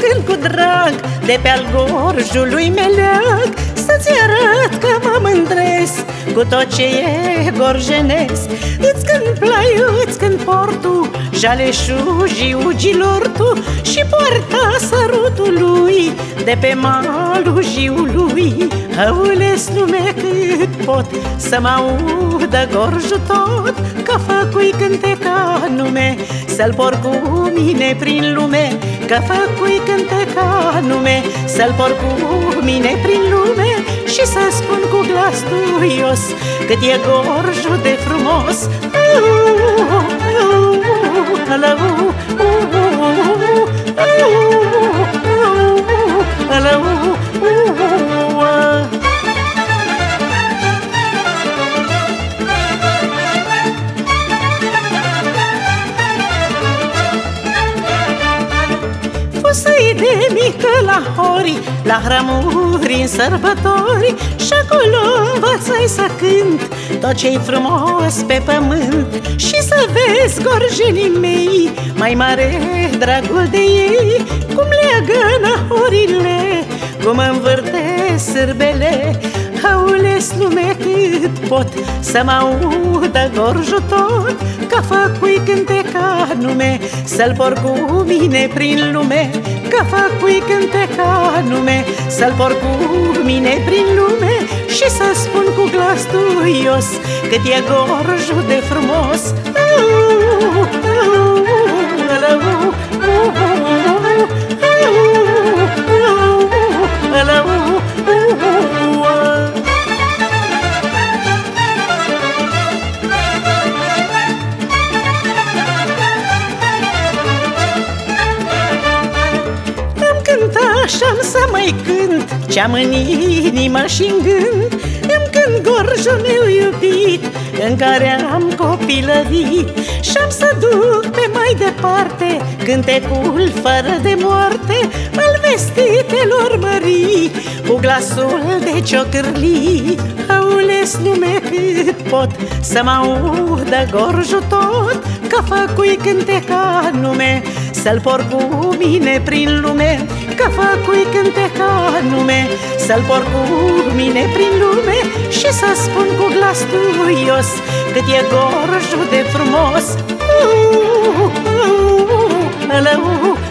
cânt cu drag De pe-al gorjului meleag. Să-ți arăt că mă mândresc Cu tot ce e gorjenesc. Îți cânt plaiu, îți cânt portul Jaleșul jiugilor tu Și poarta sărutului De pe malul jiului. Hăules lume cât pot Să mă audă gorjul tot Că făcui cânte ca nume Să-l por cu mine prin lume Că făcui cânte ca nume Să-l por cu mine prin lume Și să spun cu glas tuios Cât e gorjul de frumos. Fusei de mică la hori, la hramuri în sărbători. Și acolo învățai să cânt tot ce-i frumos pe pământ. Și să vezi gorjenii mei, mai mare dragul de ei Cum leagă nahorile, cum învârte sârbele. Haules lume cât pot să mă audă gorjul tot Că făcui cânte ca nume Să-l por cu mine prin lume Că făcui cânte ca nume Să-l por cu mine prin lume Și să spun cu glas tuios Cât e gorjul de frumos mai cânt Ce-am în inimă și în gând Îmi cânt gorjul meu iubit În care am copilărit Și-am să duc pe mai departe Cântecul fără de moarte Al vestitelor mării Cu glasul de ciocârli Aules lume cât pot Să mă audă gorjul tot Că făcui cânteca nume Să-l por cu mine prin lume Că făcui cânteca nume Să-l por cu mine prin lume Și să spun cu glas tuios Cât e gorjul de frumos uh, uh, uh, uh, uh, uh, uh,